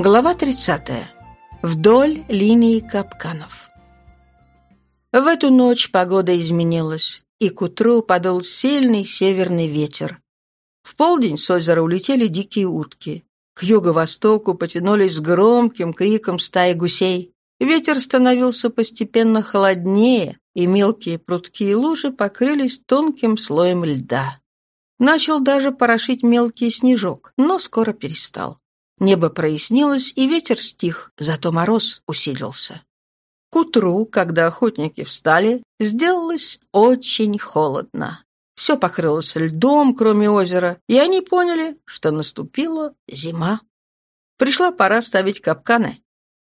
Глава 30. Вдоль линии капканов. В эту ночь погода изменилась, и к утру подул сильный северный ветер. В полдень с озера улетели дикие утки. К юго-востоку потянулись с громким криком стаи гусей. Ветер становился постепенно холоднее, и мелкие прутки и лужи покрылись тонким слоем льда. Начал даже порошить мелкий снежок, но скоро перестал. Небо прояснилось, и ветер стих, зато мороз усилился. К утру, когда охотники встали, сделалось очень холодно. Все покрылось льдом, кроме озера, и они поняли, что наступила зима. Пришла пора ставить капканы.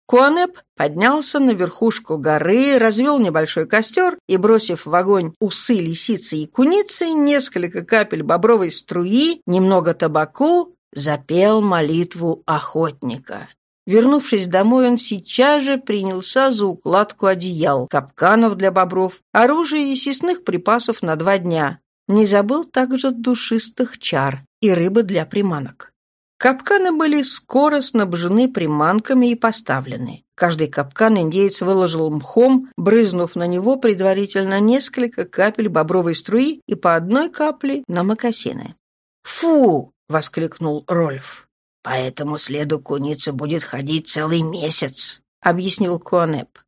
Куанеп поднялся на верхушку горы, развел небольшой костер и, бросив в огонь усы лисицы и куницы, несколько капель бобровой струи, немного табаку, запел молитву охотника. Вернувшись домой, он сейчас же принялся за укладку одеял, капканов для бобров, оружия и съестных припасов на два дня. Не забыл также душистых чар и рыбы для приманок. Капканы были скоро снабжены приманками и поставлены. Каждый капкан индеец выложил мхом, брызнув на него предварительно несколько капель бобровой струи и по одной капле на мокасины. «Фу!» — воскликнул Рольф. «По этому следу куница будет ходить целый месяц», — объяснил Куанеп.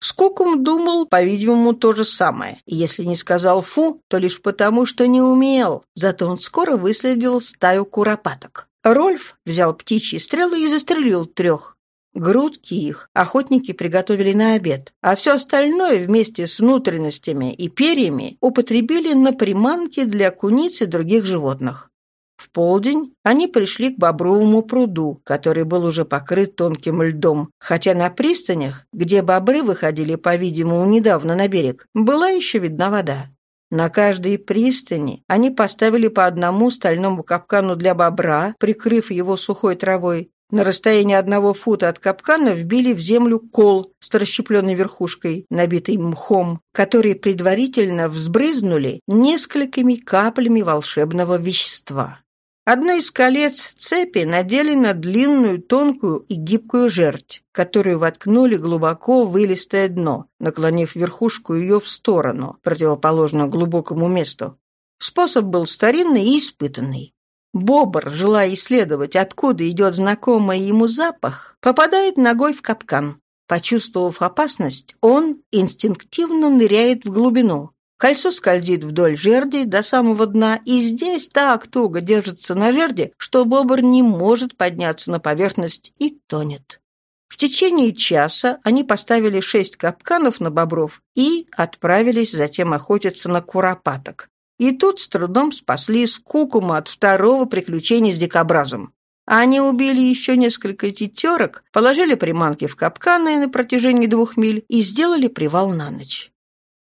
Скукум думал, по-видимому, то же самое. И если не сказал «фу», то лишь потому, что не умел. Зато он скоро выследил стаю куропаток. Рольф взял птичьи стрелы и застрелил трех. Грудки их охотники приготовили на обед, а все остальное вместе с внутренностями и перьями употребили на приманки для куниц и других животных. В полдень они пришли к Бобровому пруду, который был уже покрыт тонким льдом, хотя на пристанях, где бобры выходили, по-видимому, недавно на берег, была еще видна вода. На каждой пристани они поставили по одному стальному капкану для бобра, прикрыв его сухой травой. На расстоянии одного фута от капкана вбили в землю кол с расщепленной верхушкой, набитый мхом, который предварительно взбрызнули несколькими каплями волшебного вещества. Одно из колец цепи надели на длинную, тонкую и гибкую жерть, которую воткнули глубоко в вылистое дно, наклонив верхушку ее в сторону, противоположно глубокому месту. Способ был старинный и испытанный. Бобр, желая исследовать, откуда идет знакомый ему запах, попадает ногой в капкан. Почувствовав опасность, он инстинктивно ныряет в глубину. Кольцо скользит вдоль жерди до самого дна, и здесь так туго держится на жерди, что бобр не может подняться на поверхность и тонет. В течение часа они поставили шесть капканов на бобров и отправились затем охотиться на куропаток. И тут с трудом спасли скукума от второго приключения с дикобразом. Они убили еще несколько тетерок, положили приманки в капканы на протяжении двух миль и сделали привал на ночь.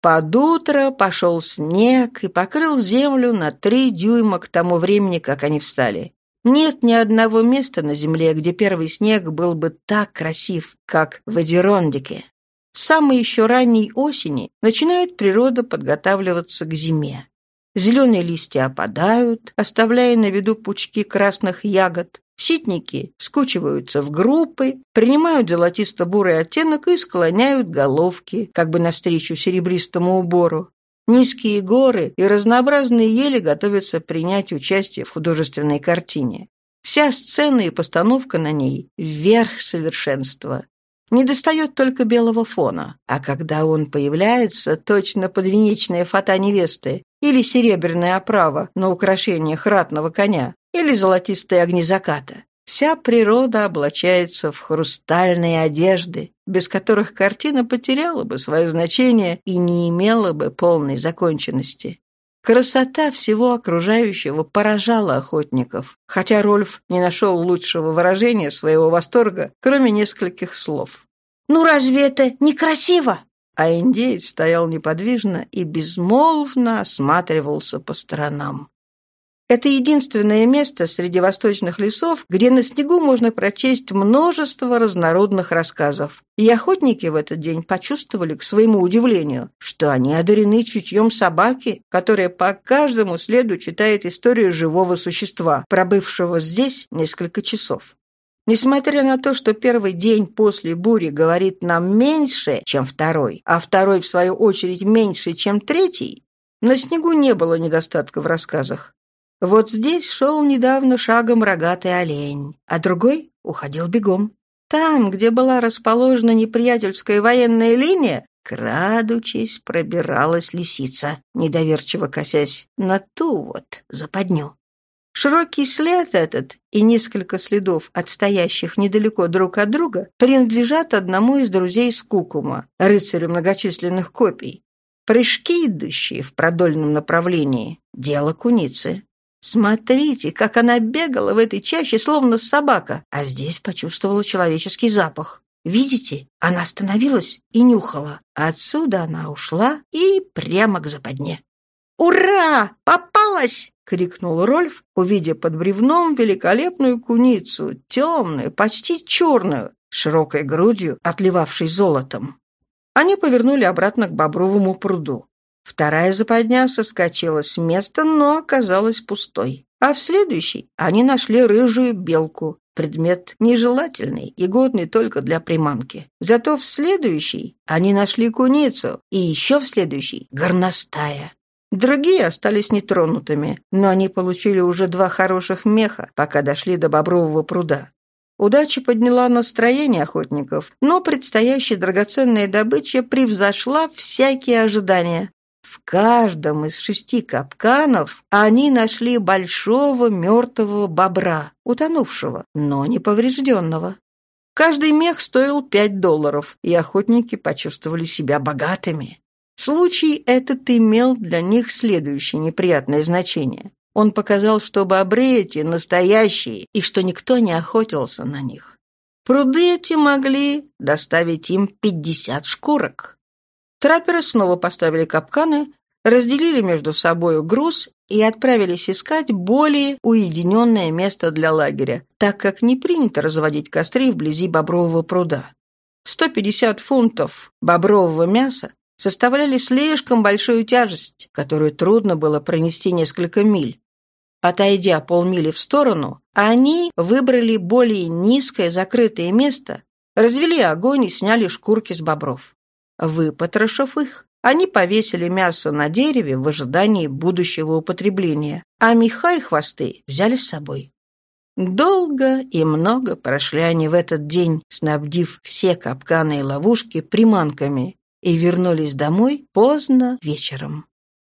Под утро пошел снег и покрыл землю на три дюйма к тому времени, как они встали. Нет ни одного места на земле, где первый снег был бы так красив, как в Эдирондике. С самой еще ранней осени начинает природа подготавливаться к зиме. Зеленые листья опадают, оставляя на виду пучки красных ягод. Ситники скучиваются в группы, принимают золотисто-бурый оттенок и склоняют головки, как бы навстречу серебристому убору. Низкие горы и разнообразные ели готовятся принять участие в художественной картине. Вся сцена и постановка на ней — верх совершенства. Недостает только белого фона, а когда он появляется, точно подвенечная фата невесты или серебряная оправа на украшениях ратного коня, или золотистые огни заката. Вся природа облачается в хрустальные одежды, без которых картина потеряла бы свое значение и не имела бы полной законченности. Красота всего окружающего поражала охотников, хотя Рольф не нашел лучшего выражения своего восторга, кроме нескольких слов. «Ну разве это некрасиво?» А индеец стоял неподвижно и безмолвно осматривался по сторонам. Это единственное место среди восточных лесов, где на снегу можно прочесть множество разнородных рассказов. И охотники в этот день почувствовали, к своему удивлению, что они одарены чутьем собаки, которая по каждому следу читает историю живого существа, пробывшего здесь несколько часов. Несмотря на то, что первый день после бури говорит нам меньше, чем второй, а второй, в свою очередь, меньше, чем третий, на снегу не было недостатка в рассказах. Вот здесь шел недавно шагом рогатый олень, а другой уходил бегом. Там, где была расположена неприятельская военная линия, крадучись, пробиралась лисица, недоверчиво косясь на ту вот западню. Широкий след этот и несколько следов, отстоящих недалеко друг от друга, принадлежат одному из друзей Скукума, рыцарю многочисленных копий. Прыжки, идущие в продольном направлении, — дело куницы. Смотрите, как она бегала в этой чаще, словно собака, а здесь почувствовала человеческий запах. Видите, она остановилась и нюхала. Отсюда она ушла и прямо к западне. «Ура! Попалась!» — крикнул Рольф, увидя под бревном великолепную куницу, темную, почти черную, широкой грудью, отливавшей золотом. Они повернули обратно к Бобровому пруду. Вторая западня соскочила с места, но оказалась пустой. А в следующей они нашли рыжую белку, предмет нежелательный и годный только для приманки. Зато в следующей они нашли куницу, и еще в следующей — горностая. Другие остались нетронутыми, но они получили уже два хороших меха, пока дошли до Бобрового пруда. Удача подняла настроение охотников, но предстоящая драгоценная добыча превзошла всякие ожидания. В каждом из шести капканов они нашли большого мертвого бобра, утонувшего, но не поврежденного. Каждый мех стоил пять долларов, и охотники почувствовали себя богатыми. Случай этот имел для них следующее неприятное значение. Он показал, что бобры эти настоящие, и что никто не охотился на них. Пруды эти могли доставить им пятьдесят шкурок. Трапперы снова поставили капканы, разделили между собой груз и отправились искать более уединенное место для лагеря, так как не принято разводить костры вблизи бобрового пруда. 150 фунтов бобрового мяса составляли слишком большую тяжесть, которую трудно было пронести несколько миль. Отойдя полмили в сторону, они выбрали более низкое закрытое место, развели огонь и сняли шкурки с бобров. Выпотрошив их, они повесили мясо на дереве в ожидании будущего употребления, а меха и хвосты взяли с собой. Долго и много прошли они в этот день, снабдив все капканы и ловушки приманками, и вернулись домой поздно вечером.